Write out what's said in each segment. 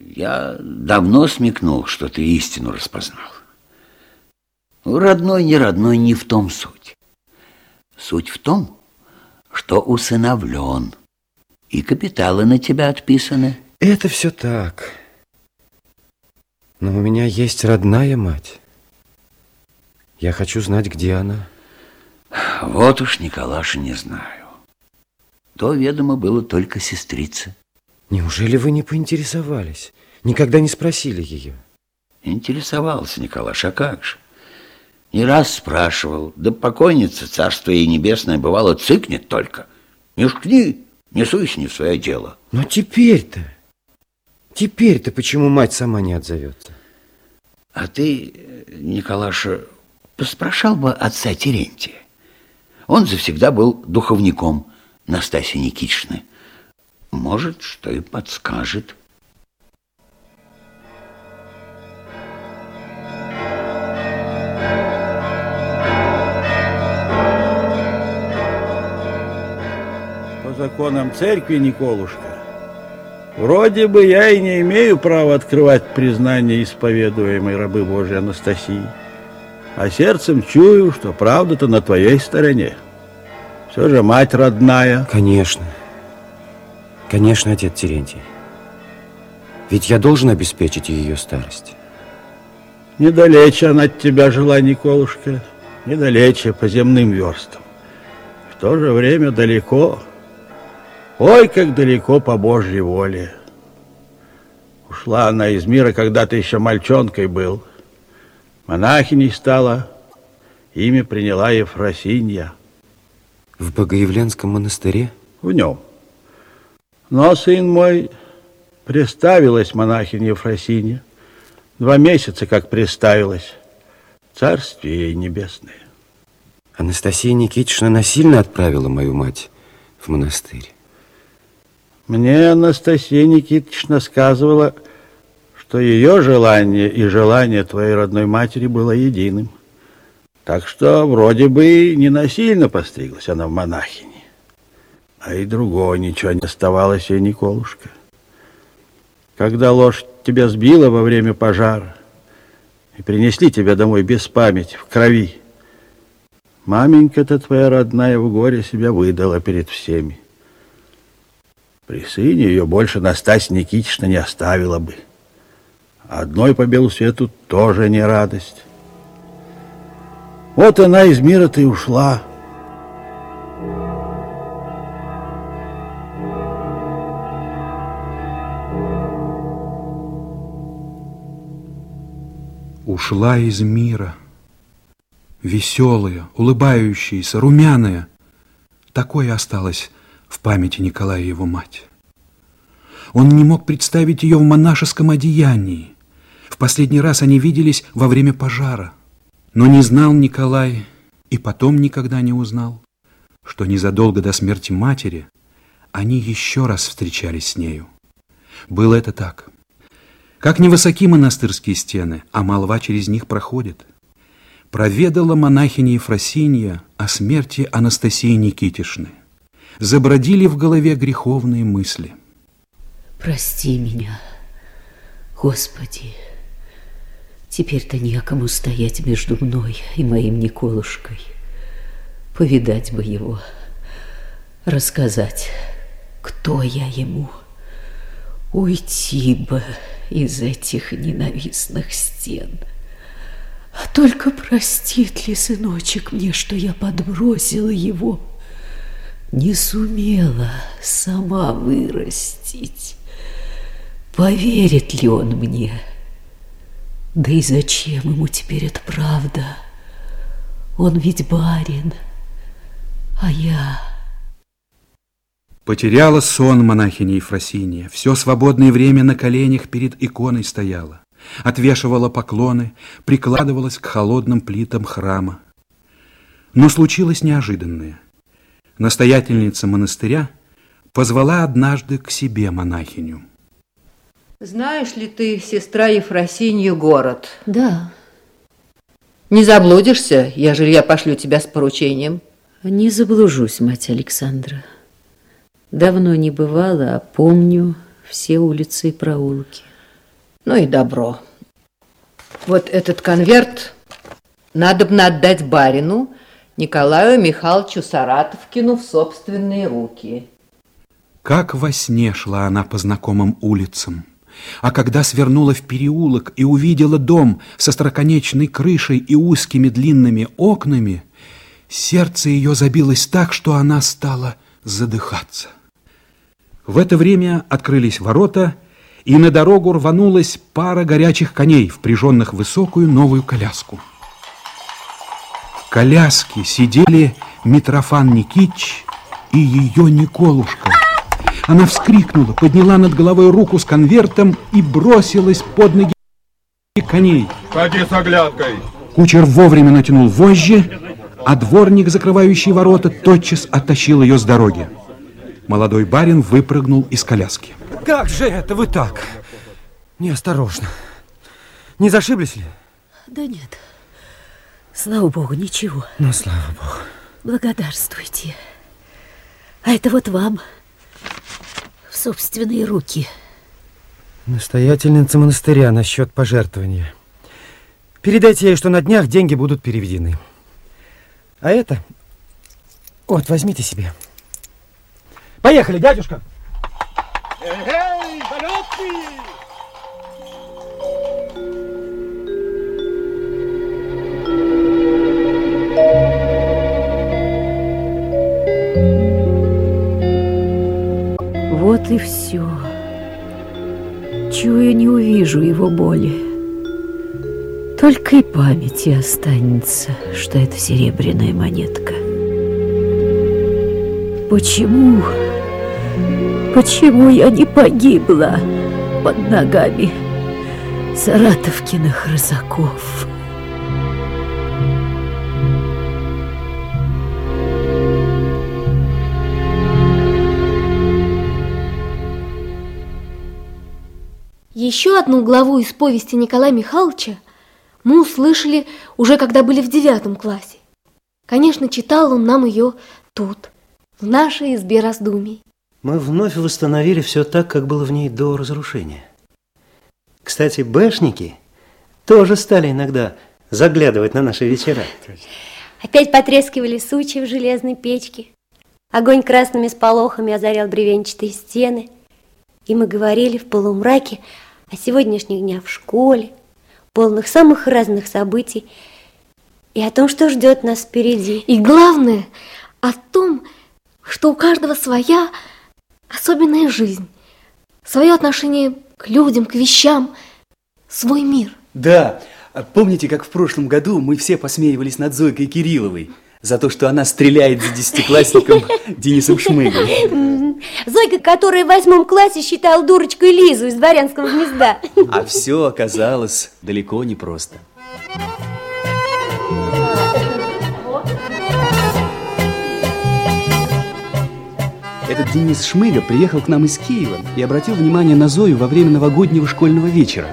Я давно смекнул, что ты истину распознал. Родной, не родной, не в том суть. Суть в том, что усыновлен, и капиталы на тебя отписаны. Это все так. Но у меня есть родная мать. Я хочу знать, где она. Вот уж, Николаша, не знаю. То, ведомо, было только сестрица. Неужели вы не поинтересовались? Никогда не спросили ее? Интересовался, Николаш, а как же? Не раз спрашивал. Да покойница, царство ей небесное, бывало, цыкнет только. Не шкни, не суйся не в свое дело. Но теперь-то, теперь-то почему мать сама не отзовется? А ты, Николаша, поспрашал бы отца Терентия. Он завсегда был духовником Настасьи Никитичны. Может, что и подскажет. По законам церкви, Николушка, вроде бы я и не имею права открывать признание исповедуемой рабы Божьей Анастасии, а сердцем чую, что правда-то на твоей стороне. Все же мать родная. Конечно. Конечно, отец Терентий. Ведь я должен обеспечить ее старость. Недалече она от тебя жила, Николушка, недалече по земным верстам. В то же время далеко, ой, как далеко по Божьей воле. Ушла она из мира, когда ты еще мальчонкой был. Монахиней стала, имя приняла Ефросинья. В Богоявленском монастыре? В нем. Но, сын мой, приставилась монахиня Ефросинья. Два месяца как приставилась. Царствие ей небесное. Анастасия Никитична насильно отправила мою мать в монастырь. Мне Анастасия Никитична сказывала, что ее желание и желание твоей родной матери было единым. Так что вроде бы не насильно постриглась она в монахини. А и другого ничего не оставалось ей, Николушка. Когда лошадь тебя сбила во время пожара и принесли тебя домой без памяти, в крови, маменька-то твоя родная в горе себя выдала перед всеми. При сыне ее больше Настасья Никитична не оставила бы. Одной по белу свету тоже не радость. Вот она из мира-то и ушла. Ушла из мира. Веселая, улыбающаяся, румяная. Такое осталось в памяти Николая его мать. Он не мог представить ее в монашеском одеянии. В последний раз они виделись во время пожара. Но не знал Николай и потом никогда не узнал, что незадолго до смерти матери они еще раз встречались с нею. Было это так. Как невысоки монастырские стены, а молва через них проходит. Проведала монахиня Ефросинья о смерти Анастасии Никитишны. Забродили в голове греховные мысли. Прости меня, Господи. Теперь-то некому стоять между мной и моим Николушкой. Повидать бы его, рассказать, кто я ему. Уйти бы из этих ненавистных стен. А только простит ли сыночек мне, что я подбросила его, не сумела сама вырастить? Поверит ли он мне? — да и зачем ему теперь эта правда? Он ведь барин, а я... Потеряла сон монахиня Ефросиния. Все свободное время на коленях перед иконой стояла. Отвешивала поклоны, прикладывалась к холодным плитам храма. Но случилось неожиданное. Настоятельница монастыря позвала однажды к себе монахиню. Знаешь ли ты, сестра Ефросинью, город? Да. Не заблудишься, ежели я пошлю тебя с поручением? Не заблужусь, мать Александра. Давно не бывало, а помню, все улицы и проулки. Ну и добро. Вот этот конверт надо бы отдать барину Николаю Михайловичу Саратовкину в собственные руки. Как во сне шла она по знакомым улицам. А когда свернула в переулок и увидела дом со строконечной крышей и узкими длинными окнами, сердце ее забилось так, что она стала задыхаться. В это время открылись ворота, и на дорогу рванулась пара горячих коней, впряженных в высокую новую коляску. В коляске сидели Митрофан Никитич и ее Николушка. Она вскрикнула, подняла над головой руку с конвертом и бросилась под ноги коней. Ходи с оглядкой. Кучер вовремя натянул вожжи, а дворник, закрывающий ворота, тотчас оттащил ее с дороги. Молодой барин выпрыгнул из коляски. Как же это вы так? Неосторожно. Не зашиблись ли? Да нет. Слава богу, ничего. Ну, слава богу. Благодарствуйте. А это вот вам в собственные руки. Настоятельница монастыря насчет пожертвования. Передайте ей, что на днях деньги будут переведены. А это... Вот, возьмите себе. Поехали, дядюшка! Эй! Вот и все. Чую, не увижу его боли. Только и памяти останется, что это серебряная монетка. Почему? Почему я не погибла под ногами Саратовкиных рысаков? Еще одну главу из повести Николая Михайловича мы услышали уже когда были в девятом классе. Конечно, читал он нам ее тут, в нашей избе раздумий. Мы вновь восстановили все так, как было в ней до разрушения. Кстати, бэшники тоже стали иногда заглядывать на наши вечера. Опять потрескивали сучья в железной печке. Огонь красными сполохами озарял бревенчатые стены. И мы говорили в полумраке о сегодняшних днях в школе, полных самых разных событий, и о том, что ждет нас впереди. И главное, о том, что у каждого своя особенная жизнь, свое отношение к людям, к вещам, свой мир. Да, помните, как в прошлом году мы все посмеивались над Зойкой Кирилловой за то, что она стреляет за десятиклассником Денисом Шмыгой? Зойка, которая в восьмом классе считала дурочкой Лизу из дворянского гнезда. А все оказалось далеко не просто. Этот Денис Шмыга приехал к нам из Киева и обратил внимание на Зою во время новогоднего школьного вечера.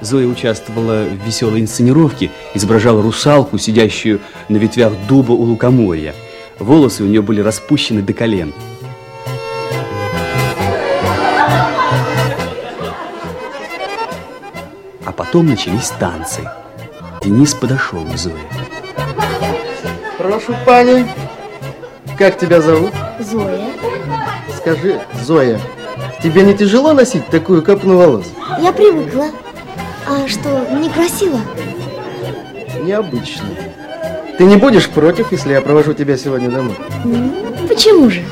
Зоя участвовала в веселой инсценировке, изображала русалку, сидящую на ветвях дуба у лукоморья. Волосы у нее были распущены до колен. А потом начались танцы. Денис подошел к Зое. Прошу, пани, как тебя зовут? Зоя. Скажи, Зоя, тебе не тяжело носить такую копну волос? Я привыкла. А что, некрасиво? Необычно. Ты не будешь против, если я провожу тебя сегодня домой? Почему же?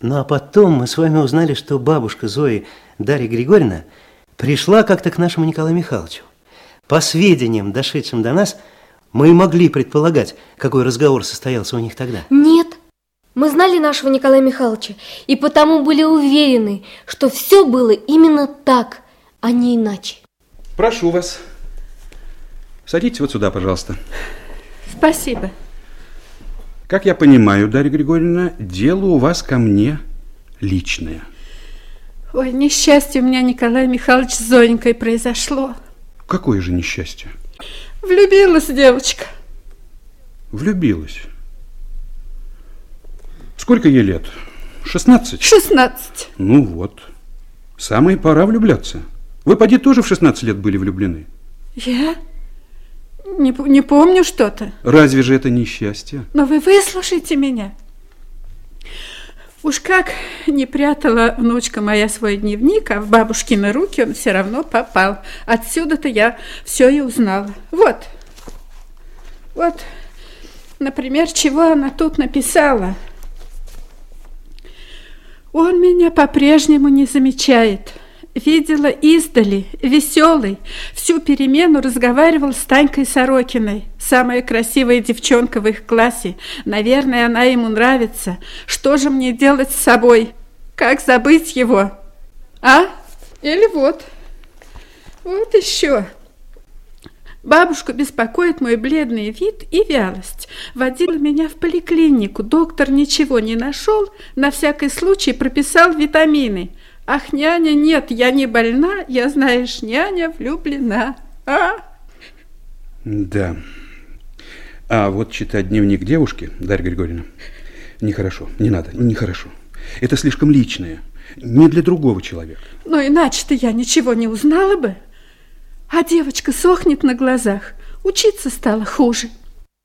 Ну а потом мы с вами узнали, что бабушка Зои, Дарья Григорьевна, пришла как-то к нашему Николаю Михайловичу. По сведениям, дошедшим до нас, мы и могли предполагать, какой разговор состоялся у них тогда. Нет, мы знали нашего Николая Михайловича и потому были уверены, что все было именно так, а не иначе. Прошу вас. Садитесь вот сюда, пожалуйста. Спасибо. Как я понимаю, Дарья Григорьевна, дело у вас ко мне личное. Ой, несчастье у меня, Николай Михайлович, с Зонькой произошло. Какое же несчастье? Влюбилась девочка. Влюбилась. Сколько ей лет? 16? 16. Ну вот. Самое пора влюбляться. Вы, поди, тоже в 16 лет были влюблены? Я? Не, не помню что-то. Разве же это несчастье? Но вы выслушайте меня. Уж как не прятала внучка моя свой дневник, а в бабушкины руки он все равно попал. Отсюда-то я все и узнала. Вот. Вот, например, чего она тут написала. Он меня по-прежнему не замечает. Видела издали, веселый, всю перемену разговаривал с Танькой Сорокиной, самая красивая девчонка в их классе. Наверное, она ему нравится. Что же мне делать с собой? Как забыть его? А? Или вот. Вот еще. Бабушку беспокоит мой бледный вид и вялость. Водила меня в поликлинику. Доктор ничего не нашел, на всякий случай прописал витамины. Ах, няня, нет, я не больна, я, знаешь, няня влюблена. А? Да. А вот читать дневник девушки, Дарья Григорьевна, нехорошо, не надо, нехорошо. Это слишком личное, не для другого человека. Но иначе-то я ничего не узнала бы. А девочка сохнет на глазах, учиться стала хуже.